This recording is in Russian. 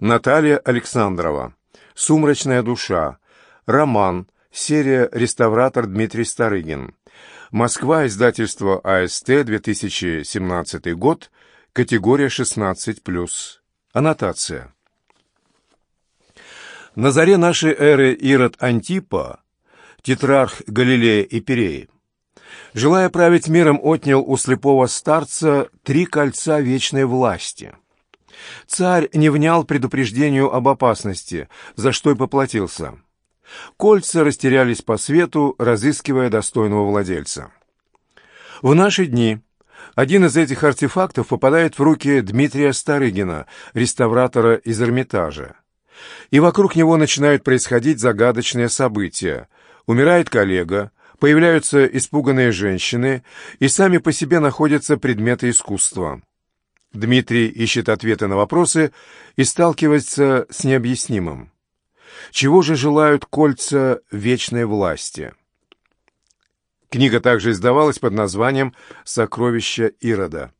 Наталья Александрова. «Сумрачная душа». Роман. Серия «Реставратор Дмитрий Старыгин». Москва. Издательство АСТ. 2017 год. Категория 16+. Аннотация. На заре нашей эры Ирод Антипа, тетрарх Галилея и Переи, желая править миром, отнял у слепого старца три кольца вечной власти. Царь не внял предупреждению об опасности, за что и поплатился. Кольца растерялись по свету, разыскивая достойного владельца. В наши дни один из этих артефактов попадает в руки Дмитрия Старыгина, реставратора из Эрмитажа и вокруг него начинают происходить загадочные события. Умирает коллега, появляются испуганные женщины, и сами по себе находятся предметы искусства. Дмитрий ищет ответы на вопросы и сталкивается с необъяснимым. Чего же желают кольца вечной власти? Книга также издавалась под названием «Сокровища Ирода».